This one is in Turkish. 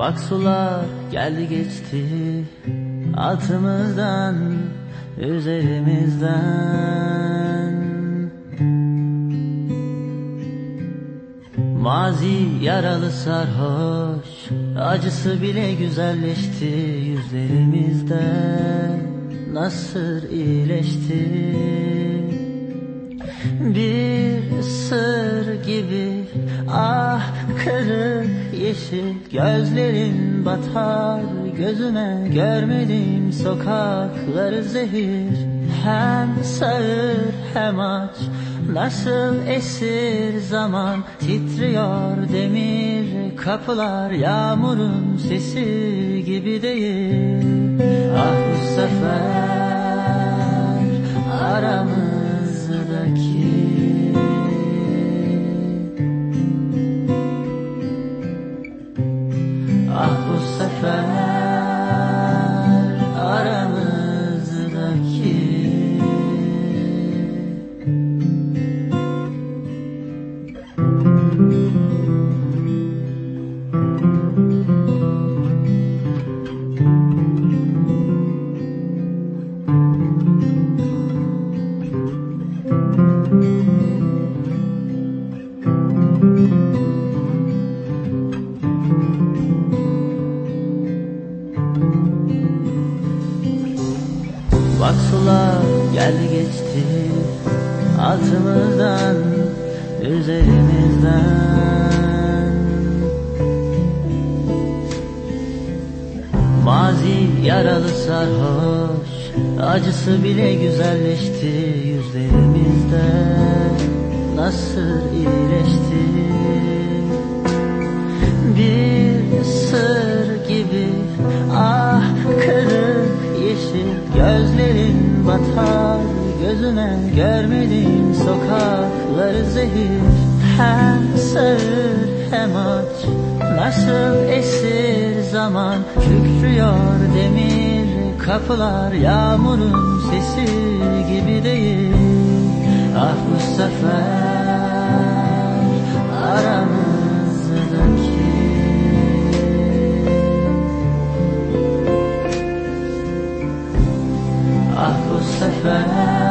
Bak sular geldi geçti altımızdan üzerimizden. Mazi yaralı sarhoş Acısı bile güzelleşti yüzlerimizde Nasır iyileşti. Bir sır gibi ah kırık yeşil Gözlerin batar gözüme görmedim sokakları zehir. Hem sağır hem aç Nasıl esir zaman titriyor demir kapılar Yağmurun sesi gibi değil. Ah bu sefer aramızdaki Ah bu sefer aramızdaki Bak sular geldi geçti altımızdan üzerimizden. Mazi yaralı sarhoş acısı bile güzelleşti yüzlerimizde nasıl iyileşti gözlerin batar gözüme görmedim sokakları zehir. Hem sağır hem aç nasıl esir zaman? Kükrüyor demir kapılar yağmurun sesi gibi değil. Ah bu Ah bu sefer